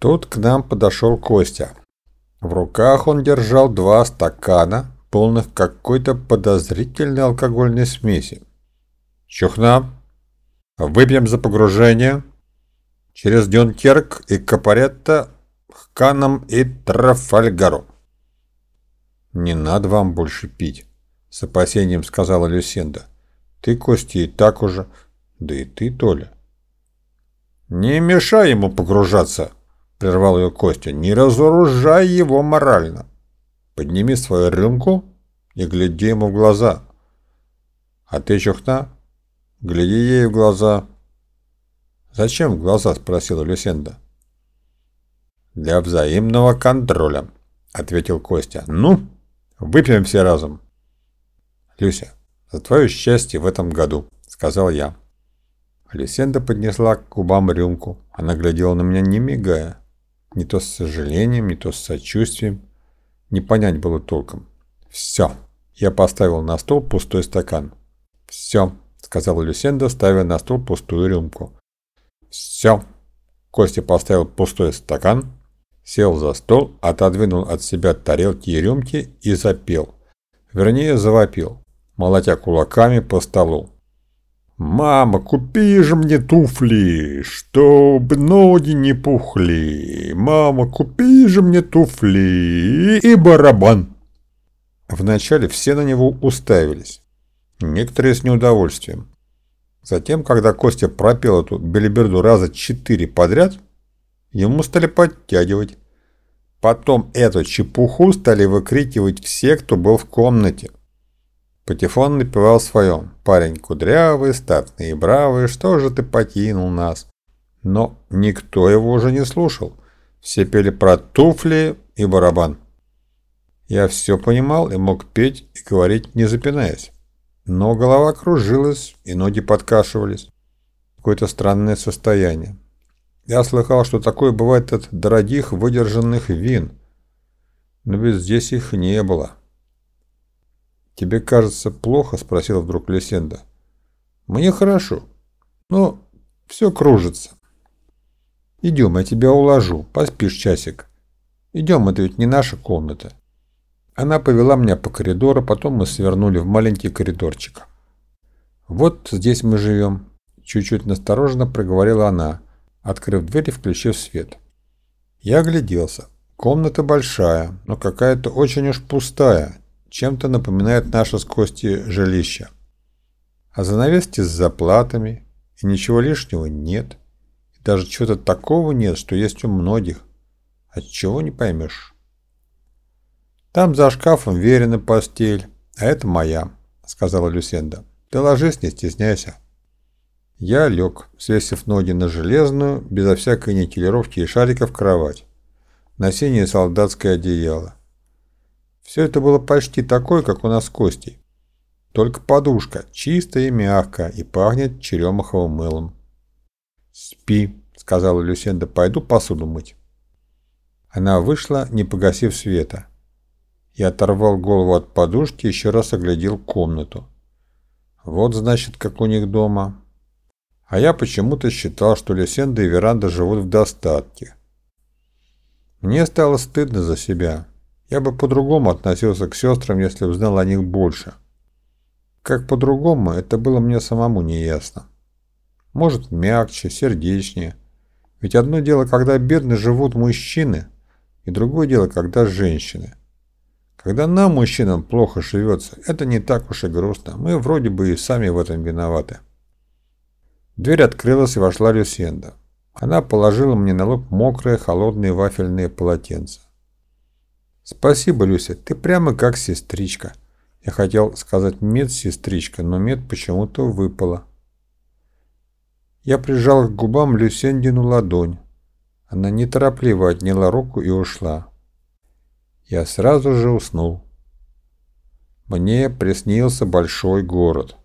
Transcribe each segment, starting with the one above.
Тут к нам подошел Костя. В руках он держал два стакана, полных какой-то подозрительной алкогольной смеси. «Чухна! Выпьем за погружение!» Через Дюнкерк и Капаретто к и Трафальгару. «Не надо вам больше пить», — с опасением сказала Люсенда. «Ты, Костя, и так уже, да и ты, Толя». «Не мешай ему погружаться», — прервал ее Костя. «Не разоружай его морально. Подними свою рюмку и гляди ему в глаза. А ты, чухна, гляди ей в глаза». «Зачем в глаза?» — спросила Люсенда. «Для взаимного контроля», — ответил Костя. «Ну, выпьем все разом». «Люся, за твое счастье в этом году», — сказал я. Люсенда поднесла к губам рюмку. Она глядела на меня, не мигая. Не то с сожалением, не то с сочувствием. Не понять было толком. «Все». Я поставил на стол пустой стакан. «Все», — сказала Люсенда, ставя на стол пустую рюмку. «Все». Костя поставил пустой стакан, сел за стол, отодвинул от себя тарелки и рюмки и запел. Вернее, завопил, молотя кулаками по столу. «Мама, купи же мне туфли, чтобы ноги не пухли. Мама, купи же мне туфли и барабан». Вначале все на него уставились, некоторые с неудовольствием. Затем, когда Костя пропел эту белиберду раза четыре подряд, ему стали подтягивать. Потом эту чепуху стали выкрикивать все, кто был в комнате. Патефон напевал своем. «Парень кудрявый, статный и бравый, что же ты покинул нас?» Но никто его уже не слушал. Все пели про туфли и барабан. Я все понимал и мог петь и говорить, не запинаясь. Но голова кружилась, и ноги подкашивались. Какое-то странное состояние. Я слыхал, что такое бывает от дорогих выдержанных вин. Но ведь здесь их не было. «Тебе кажется плохо?» – спросила вдруг Лесенда. «Мне хорошо. Но все кружится. Идем, я тебя уложу. Поспишь часик. Идем, это ведь не наша комната». Она повела меня по коридору, потом мы свернули в маленький коридорчик. «Вот здесь мы живем», – чуть-чуть настороженно проговорила она, открыв дверь и включив свет. Я огляделся. Комната большая, но какая-то очень уж пустая, чем-то напоминает наше с Костей жилище. А занавески с заплатами, и ничего лишнего нет. И даже чего-то такого нет, что есть у многих. От чего не поймешь. «Там за шкафом верена постель, а это моя», — сказала Люсенда. «Ты ложись, не стесняйся». Я лег, свесив ноги на железную, безо всякой никелировки и шариков кровать, на синее солдатское одеяло. Все это было почти такое, как у нас с Костей. Только подушка, чистая и мягкая, и пахнет черемаховым мылом. «Спи», — сказала Люсенда, — «пойду посуду мыть». Она вышла, не погасив света. Я оторвал голову от подушки и еще раз оглядел комнату. Вот значит, как у них дома. А я почему-то считал, что Люсенда и Веранда живут в достатке. Мне стало стыдно за себя. Я бы по-другому относился к сестрам, если бы знал о них больше. Как по-другому, это было мне самому неясно. Может, мягче, сердечнее. Ведь одно дело, когда бедно живут мужчины, и другое дело, когда женщины. Когда нам, мужчинам, плохо живется, это не так уж и грустно. Мы вроде бы и сами в этом виноваты. Дверь открылась и вошла Люсенда. Она положила мне на лоб мокрые холодные вафельные полотенца. «Спасибо, Люся, ты прямо как сестричка». Я хотел сказать медсестричка, но мед почему-то выпала. Я прижал к губам Люсендину ладонь. Она неторопливо отняла руку и ушла я сразу же уснул. Мне приснился большой город.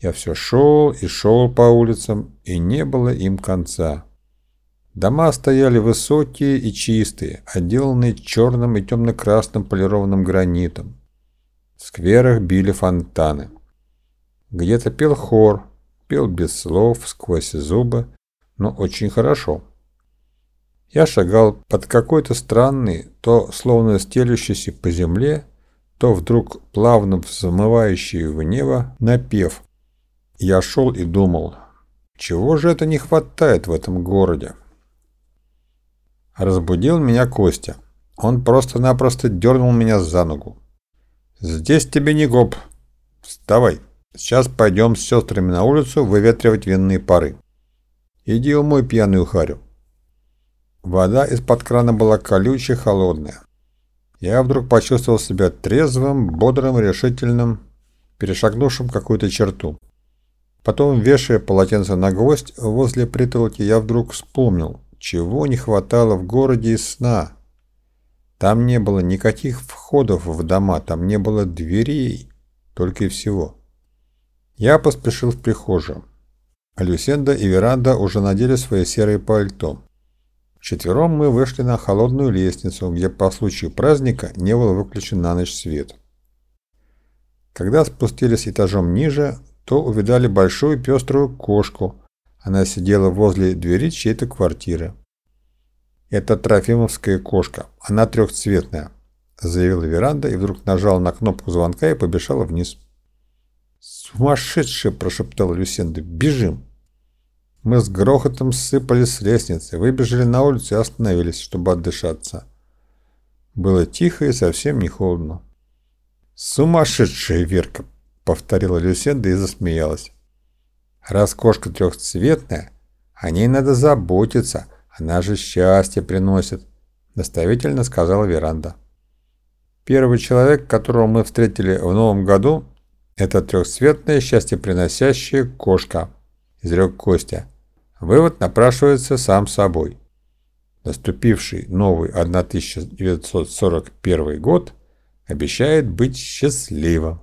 Я все шел и шел по улицам, и не было им конца. Дома стояли высокие и чистые, отделанные черным и темно-красным полированным гранитом. В скверах били фонтаны. Где-то пел хор, пел без слов, сквозь зубы, но очень хорошо. Я шагал под какой-то странный, то словно стелющийся по земле, то вдруг плавно взмывающий в небо напев. Я шел и думал, чего же это не хватает в этом городе? Разбудил меня Костя. Он просто-напросто дернул меня за ногу. «Здесь тебе не гоп. Вставай. Сейчас пойдем с сестрами на улицу выветривать винные пары. Иди умой пьяную харю». Вода из-под крана была колючая, холодная. Я вдруг почувствовал себя трезвым, бодрым, решительным, перешагнувшим какую-то черту. Потом, вешая полотенце на гвоздь возле притолки, я вдруг вспомнил, чего не хватало в городе сна. Там не было никаких входов в дома, там не было дверей, только и всего. Я поспешил в прихожую. Люсенда и Веранда уже надели свои серые пальто. Вчетвером мы вышли на холодную лестницу, где по случаю праздника не был выключен на ночь свет. Когда спустились этажом ниже, то увидали большую пеструю кошку. Она сидела возле двери чьей-то квартиры. «Это трофимовская кошка. Она трехцветная», — заявила веранда и вдруг нажала на кнопку звонка и побежала вниз. «Сумасшедшая!» – прошептала Люсенда. «Бежим!» Мы с грохотом сыпались с лестницы, выбежали на улицу и остановились, чтобы отдышаться. Было тихо и совсем не холодно. «Сумасшедшая Верка!» — повторила Люсенда и засмеялась. «Раз кошка трехцветная, о ней надо заботиться, она же счастье приносит», — наставительно сказала Веранда. Первый человек, которого мы встретили в новом году, это трехцветная счастье приносящая кошка –– изрек Костя. Вывод напрашивается сам собой. Наступивший новый 1941 год обещает быть счастливым.